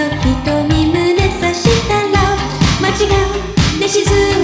の瞳胸刺したら間違うね沈む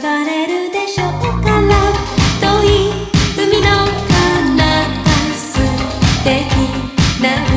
ばれるかい海の彼方な